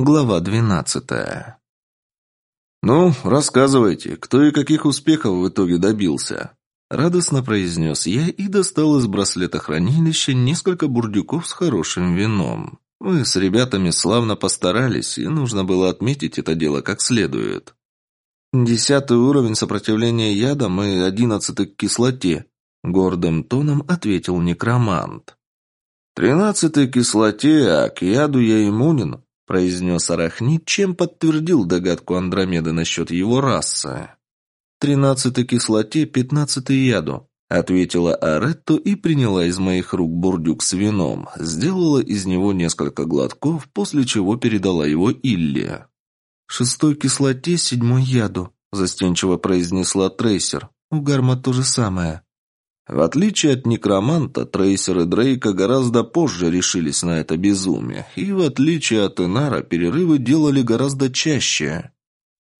Глава двенадцатая. «Ну, рассказывайте, кто и каких успехов в итоге добился?» Радостно произнес я и достал из браслета хранилища несколько бурдюков с хорошим вином. Мы с ребятами славно постарались, и нужно было отметить это дело как следует. «Десятый уровень сопротивления ядам и одиннадцатый к кислоте», — гордым тоном ответил некромант. «Тринадцатый кислоте, а к яду я иммунен», произнес Арахнит, чем подтвердил догадку Андромеды насчет его расы. «Тринадцатый кислоте, пятнадцатый яду», — ответила Аретто и приняла из моих рук бурдюк с вином, сделала из него несколько глотков, после чего передала его Илле. «Шестой кислоте, седьмой яду», — застенчиво произнесла Трейсер. «У Гарма то же самое». В отличие от некроманта, трейсеры Дрейка гораздо позже решились на это безумие, и в отличие от Инара, перерывы делали гораздо чаще.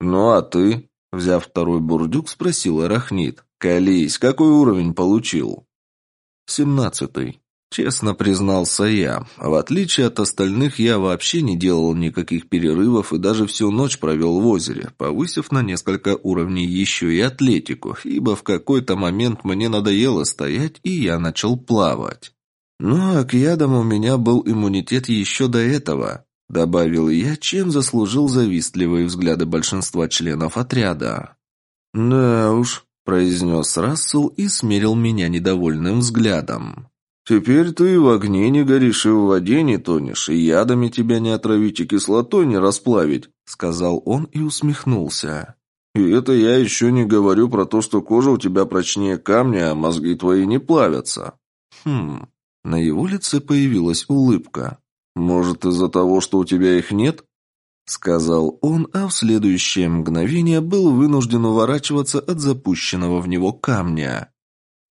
«Ну а ты?» – взяв второй бурдюк, спросил Арахнит. «Колись, какой уровень получил?» «Семнадцатый», Честно признался я. В отличие от остальных, я вообще не делал никаких перерывов и даже всю ночь провел в озере, повысив на несколько уровней еще и атлетику, ибо в какой-то момент мне надоело стоять, и я начал плавать. Ну а к ядам у меня был иммунитет еще до этого, добавил я, чем заслужил завистливые взгляды большинства членов отряда. «Да уж», — произнес Рассел и смерил меня недовольным взглядом. «Теперь ты в огне не горишь и в воде не тонешь, и ядами тебя не отравить и кислотой не расплавить», — сказал он и усмехнулся. «И это я еще не говорю про то, что кожа у тебя прочнее камня, а мозги твои не плавятся». «Хм...» На его лице появилась улыбка. «Может, из-за того, что у тебя их нет?» Сказал он, а в следующее мгновение был вынужден уворачиваться от запущенного в него камня.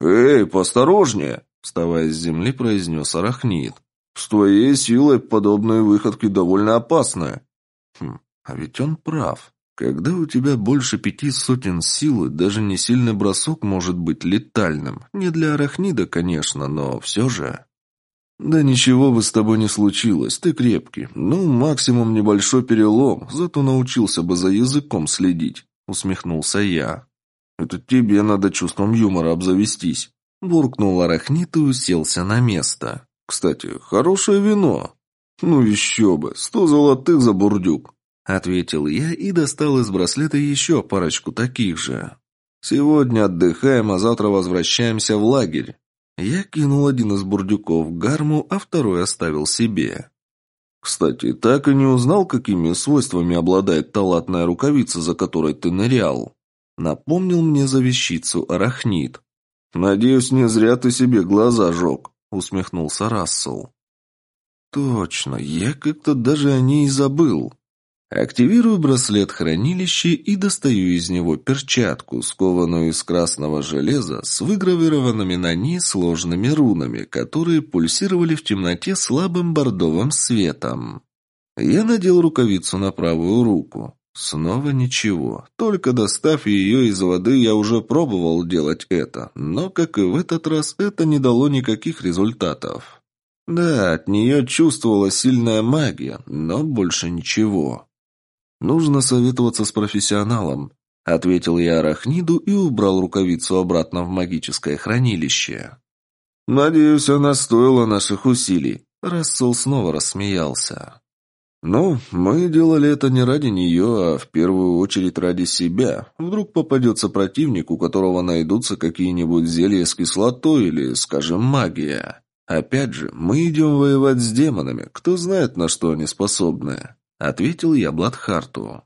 «Эй, посторожнее!» Вставая с земли, произнес Арахнит. «С твоей силой подобные выходки довольно опасны». Хм, а ведь он прав. Когда у тебя больше пяти сотен силы, даже не сильный бросок может быть летальным. Не для арахнида, конечно, но все же... «Да ничего бы с тобой не случилось, ты крепкий. Ну, максимум небольшой перелом, зато научился бы за языком следить», — усмехнулся я. «Это тебе надо чувством юмора обзавестись». Буркнул арахнит и уселся на место. «Кстати, хорошее вино». «Ну еще бы, сто золотых за бурдюк», — ответил я и достал из браслета еще парочку таких же. «Сегодня отдыхаем, а завтра возвращаемся в лагерь». Я кинул один из бурдюков в гарму, а второй оставил себе. «Кстати, так и не узнал, какими свойствами обладает талатная рукавица, за которой ты нырял?» Напомнил мне за вещицу арахнит. «Надеюсь, не зря ты себе глаза жег», — усмехнулся Рассел. «Точно, я как-то даже о ней забыл». Активирую браслет хранилища и достаю из него перчатку, скованную из красного железа, с выгравированными на ней сложными рунами, которые пульсировали в темноте слабым бордовым светом. Я надел рукавицу на правую руку. Снова ничего. Только достав ее из воды, я уже пробовал делать это, но, как и в этот раз, это не дало никаких результатов. Да, от нее чувствовала сильная магия, но больше ничего. «Нужно советоваться с профессионалом», — ответил я Арахниду и убрал рукавицу обратно в магическое хранилище. «Надеюсь, она стоила наших усилий», — Рассол снова рассмеялся. «Ну, мы делали это не ради нее, а в первую очередь ради себя. Вдруг попадется противник, у которого найдутся какие-нибудь зелья с кислотой или, скажем, магия. Опять же, мы идем воевать с демонами, кто знает, на что они способны», — ответил я Бладхарту.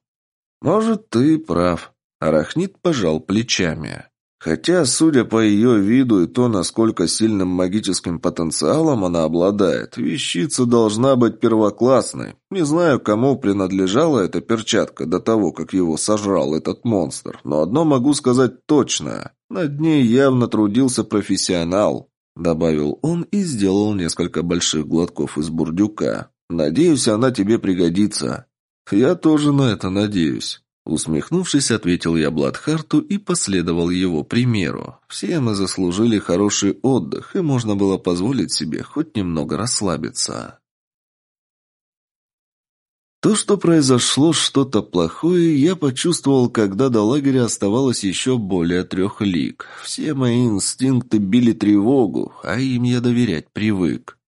«Может, ты прав». Арахнит пожал плечами. Хотя, судя по ее виду и то, насколько сильным магическим потенциалом она обладает, вещица должна быть первоклассной. Не знаю, кому принадлежала эта перчатка до того, как его сожрал этот монстр, но одно могу сказать точно. Над ней явно трудился профессионал, добавил он и сделал несколько больших глотков из бурдюка. Надеюсь, она тебе пригодится. Я тоже на это надеюсь. Усмехнувшись, ответил я Бладхарту и последовал его примеру. Все мы заслужили хороший отдых, и можно было позволить себе хоть немного расслабиться. То, что произошло что-то плохое, я почувствовал, когда до лагеря оставалось еще более трех лиг. Все мои инстинкты били тревогу, а им я доверять привык.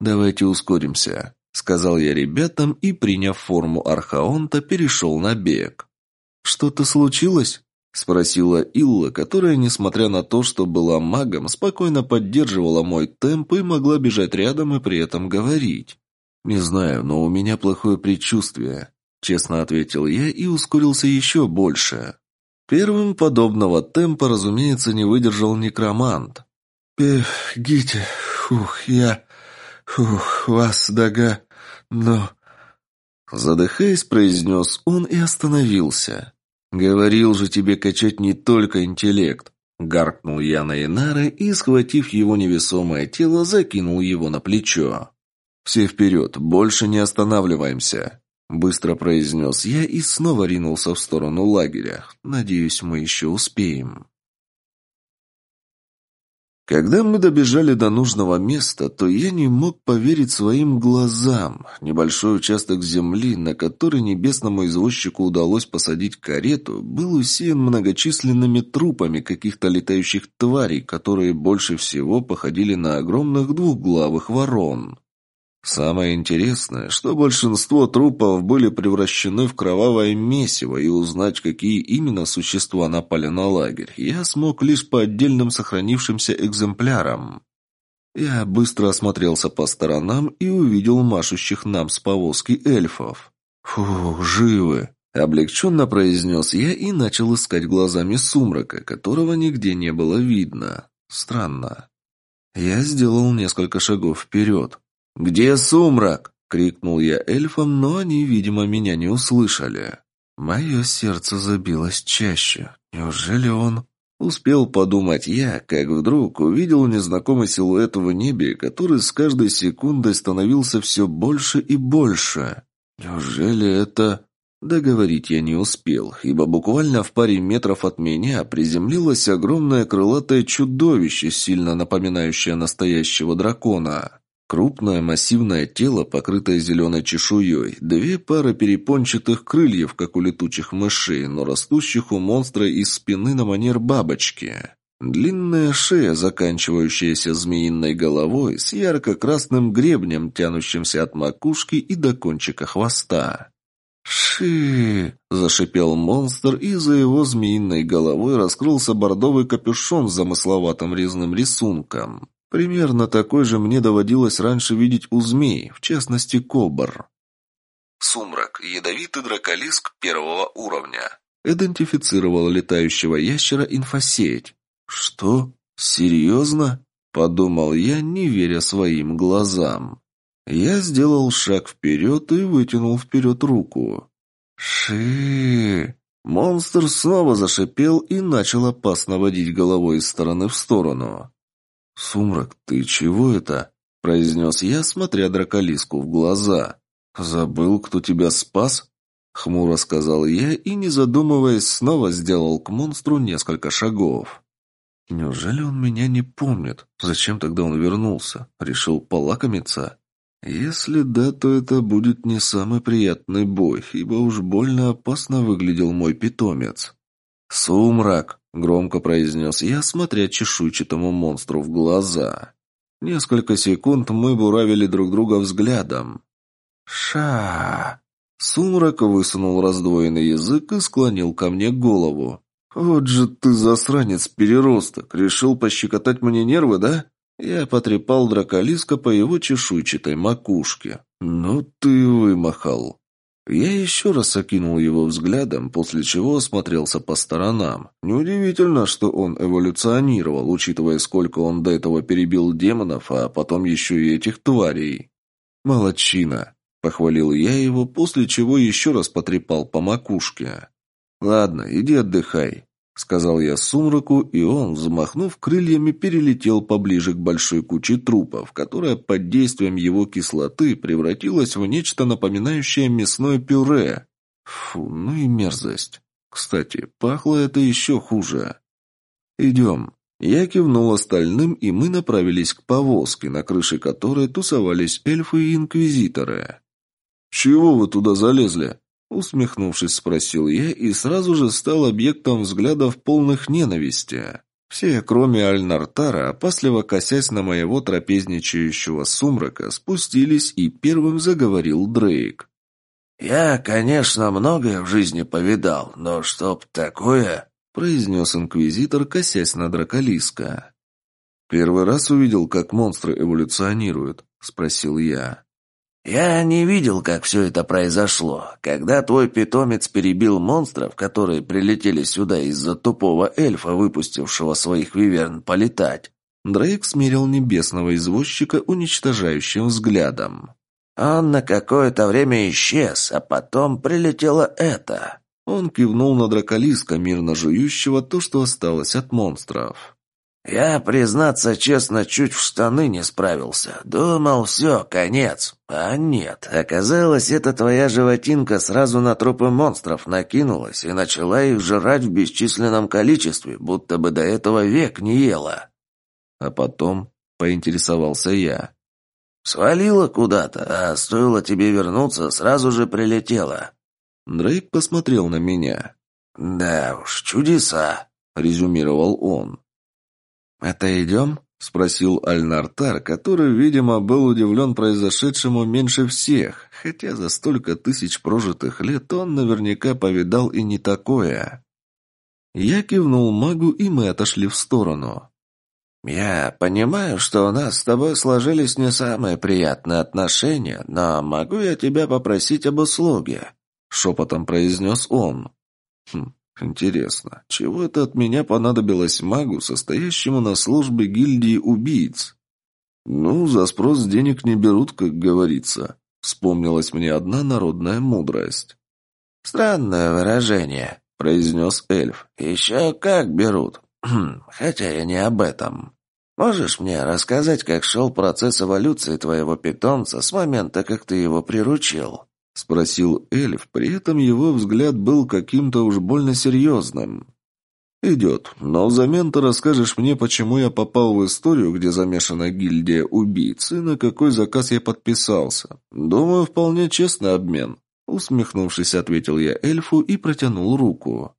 «Давайте ускоримся», — сказал я ребятам и, приняв форму архаонта, перешел на бег. «Что-то случилось?» — спросила Илла, которая, несмотря на то, что была магом, спокойно поддерживала мой темп и могла бежать рядом и при этом говорить. «Не знаю, но у меня плохое предчувствие», — честно ответил я и ускорился еще больше. Первым подобного темпа, разумеется, не выдержал некромант. «Бегите, фух, я... фух, вас дога... но...» Задыхаясь, произнес он и остановился. «Говорил же тебе качать не только интеллект», — гаркнул я на Инары и, схватив его невесомое тело, закинул его на плечо. «Все вперед, больше не останавливаемся!» Быстро произнес я и снова ринулся в сторону лагеря. Надеюсь, мы еще успеем. Когда мы добежали до нужного места, то я не мог поверить своим глазам. Небольшой участок земли, на который небесному извозчику удалось посадить карету, был усеян многочисленными трупами каких-то летающих тварей, которые больше всего походили на огромных двухглавых ворон. Самое интересное, что большинство трупов были превращены в кровавое месиво, и узнать, какие именно существа напали на лагерь, я смог лишь по отдельным сохранившимся экземплярам. Я быстро осмотрелся по сторонам и увидел машущих нам с повозки эльфов. «Фу, живы!» — облегченно произнес я и начал искать глазами сумрака, которого нигде не было видно. Странно. Я сделал несколько шагов вперед. «Где сумрак?» — крикнул я эльфам, но они, видимо, меня не услышали. Мое сердце забилось чаще. Неужели он... Успел подумать я, как вдруг увидел незнакомый силуэт в небе, который с каждой секундой становился все больше и больше. Неужели это... Договорить я не успел, ибо буквально в паре метров от меня приземлилось огромное крылатое чудовище, сильно напоминающее настоящего дракона. Крупное массивное тело, покрытое зеленой чешуей, две пары перепончатых крыльев, как у летучих мышей, но растущих у монстра из спины на манер бабочки. Длинная шея, заканчивающаяся змеиной головой, с ярко-красным гребнем, тянущимся от макушки и до кончика хвоста. «Ши!» – зашипел монстр, и за его змеиной головой раскрылся бордовый капюшон с замысловатым резным рисунком. Примерно такой же мне доводилось раньше видеть у змей, в частности, кобр. Сумрак. Ядовитый драколиск первого уровня. Идентифицировал летающего ящера инфосеть. Что? Серьезно? Подумал я, не веря своим глазам. Я сделал шаг вперед и вытянул вперед руку. Ши. Монстр снова зашипел и начал опасно водить головой из стороны в сторону. «Сумрак, ты чего это?» – произнес я, смотря драколиску в глаза. «Забыл, кто тебя спас?» – хмуро сказал я и, не задумываясь, снова сделал к монстру несколько шагов. «Неужели он меня не помнит? Зачем тогда он вернулся? Решил полакомиться?» «Если да, то это будет не самый приятный бой, ибо уж больно опасно выглядел мой питомец». «Сумрак!» — громко произнес я, смотря чешуйчатому монстру в глаза. Несколько секунд мы буравили друг друга взглядом. «Ша!» Сумрак высунул раздвоенный язык и склонил ко мне голову. «Вот же ты засранец-переросток! Решил пощекотать мне нервы, да?» Я потрепал драколиска по его чешуйчатой макушке. «Ну ты вымахал!» Я еще раз окинул его взглядом, после чего осмотрелся по сторонам. Неудивительно, что он эволюционировал, учитывая, сколько он до этого перебил демонов, а потом еще и этих тварей. «Молодчина!» – похвалил я его, после чего еще раз потрепал по макушке. «Ладно, иди отдыхай сказал я сумраку, и он, взмахнув крыльями, перелетел поближе к большой куче трупов, которая под действием его кислоты превратилась в нечто напоминающее мясное пюре. Фу, ну и мерзость. Кстати, пахло это еще хуже. «Идем». Я кивнул остальным, и мы направились к повозке, на крыше которой тусовались эльфы и инквизиторы. чего вы туда залезли?» Усмехнувшись, спросил я и сразу же стал объектом взглядов полных ненависти. Все, кроме Альнартара, опасливо косясь на моего трапезничающего сумрака, спустились, и первым заговорил Дрейк. «Я, конечно, многое в жизни повидал, но чтоб такое...» — произнес инквизитор, косясь на Драколиска. «Первый раз увидел, как монстры эволюционируют?» — спросил я. «Я не видел, как все это произошло. Когда твой питомец перебил монстров, которые прилетели сюда из-за тупого эльфа, выпустившего своих виверн полетать, Дрейк смирил небесного извозчика уничтожающим взглядом. Он на какое-то время исчез, а потом прилетело это». Он кивнул на драколиска, мирно жующего то, что осталось от монстров. «Я, признаться честно, чуть в штаны не справился. Думал, все, конец. А нет, оказалось, эта твоя животинка сразу на трупы монстров накинулась и начала их жрать в бесчисленном количестве, будто бы до этого век не ела». А потом поинтересовался я. «Свалила куда-то, а стоило тебе вернуться, сразу же прилетела». Дрейк посмотрел на меня. «Да уж, чудеса», — резюмировал он. «Это идем?» — спросил Альнартар, который, видимо, был удивлен произошедшему меньше всех, хотя за столько тысяч прожитых лет он наверняка повидал и не такое. Я кивнул магу, и мы отошли в сторону. «Я понимаю, что у нас с тобой сложились не самые приятные отношения, но могу я тебя попросить об услуге?» — шепотом произнес он. «Хм, Интересно, чего это от меня понадобилось магу, состоящему на службе гильдии убийц? Ну, за спрос денег не берут, как говорится. Вспомнилась мне одна народная мудрость. «Странное выражение», — произнес эльф. «Еще как берут. Хотя я не об этом. Можешь мне рассказать, как шел процесс эволюции твоего питомца с момента, как ты его приручил?» — спросил эльф, при этом его взгляд был каким-то уж больно серьезным. «Идет, но взамен ты расскажешь мне, почему я попал в историю, где замешана гильдия убийц, и на какой заказ я подписался. Думаю, вполне честный обмен», — усмехнувшись, ответил я эльфу и протянул руку.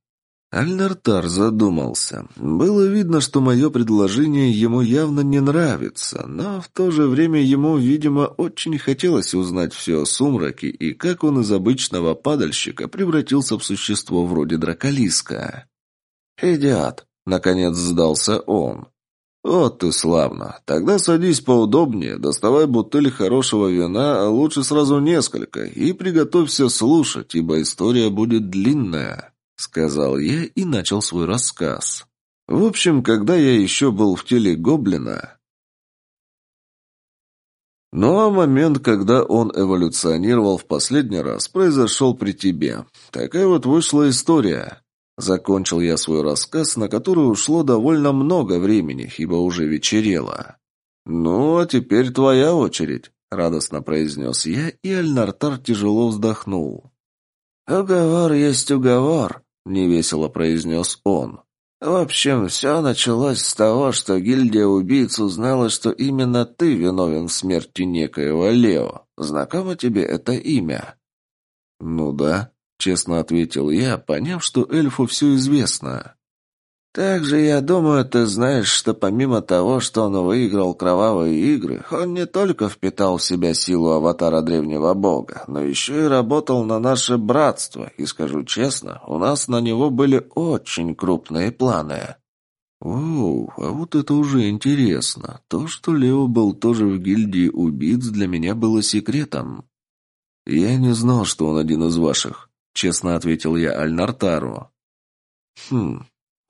Альнартар задумался. Было видно, что мое предложение ему явно не нравится, но в то же время ему, видимо, очень хотелось узнать все о сумраке и как он из обычного падальщика превратился в существо вроде драколиска. «Идиот!» — наконец сдался он. «Вот ты славно. Тогда садись поудобнее, доставай бутыль хорошего вина, а лучше сразу несколько, и приготовься слушать, ибо история будет длинная» сказал я и начал свой рассказ. В общем, когда я еще был в теле гоблина... Ну а момент, когда он эволюционировал в последний раз, произошел при тебе. Такая вот вышла история. Закончил я свой рассказ, на который ушло довольно много времени, ибо уже вечерело. «Ну, а теперь твоя очередь», — радостно произнес я, и Альнартар тяжело вздохнул. «Уговор есть уговор», — невесело произнес он. «В общем, все началось с того, что гильдия убийц узнала, что именно ты виновен в смерти некоего Лео. Знакомо тебе это имя?» «Ну да», — честно ответил я, поняв, что эльфу все известно. Также, я думаю, ты знаешь, что помимо того, что он выиграл кровавые игры, он не только впитал в себя силу аватара древнего бога, но еще и работал на наше братство, и скажу честно, у нас на него были очень крупные планы. Оу, а вот это уже интересно. То, что Лео был тоже в гильдии убийц, для меня было секретом. Я не знал, что он один из ваших, честно ответил я Альнартару. Хм,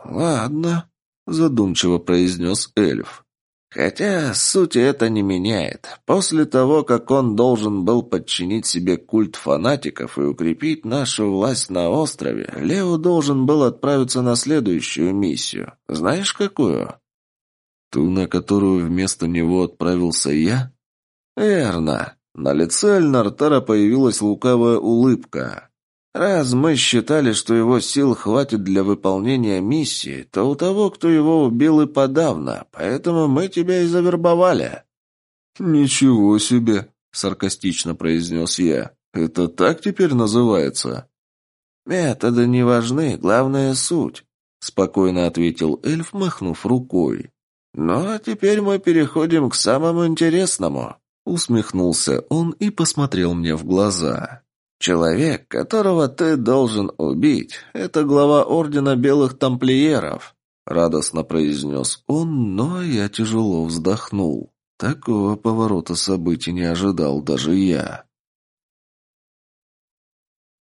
«Ладно», — задумчиво произнес эльф. «Хотя сути это не меняет. После того, как он должен был подчинить себе культ фанатиков и укрепить нашу власть на острове, Лео должен был отправиться на следующую миссию. Знаешь, какую?» «Ту, на которую вместо него отправился я?» «Верно». На лице Альнартара появилась лукавая улыбка. Раз мы считали, что его сил хватит для выполнения миссии, то у того, кто его убил, и подавно, поэтому мы тебя и завербовали». «Ничего себе!» — саркастично произнес я. Это так теперь называется?» «Методы не важны, главное суть», — спокойно ответил эльф, махнув рукой. «Ну, а теперь мы переходим к самому интересному», — усмехнулся он и посмотрел мне в глаза. «Человек, которого ты должен убить, это глава Ордена Белых Тамплиеров», — радостно произнес он, но я тяжело вздохнул. Такого поворота событий не ожидал даже я.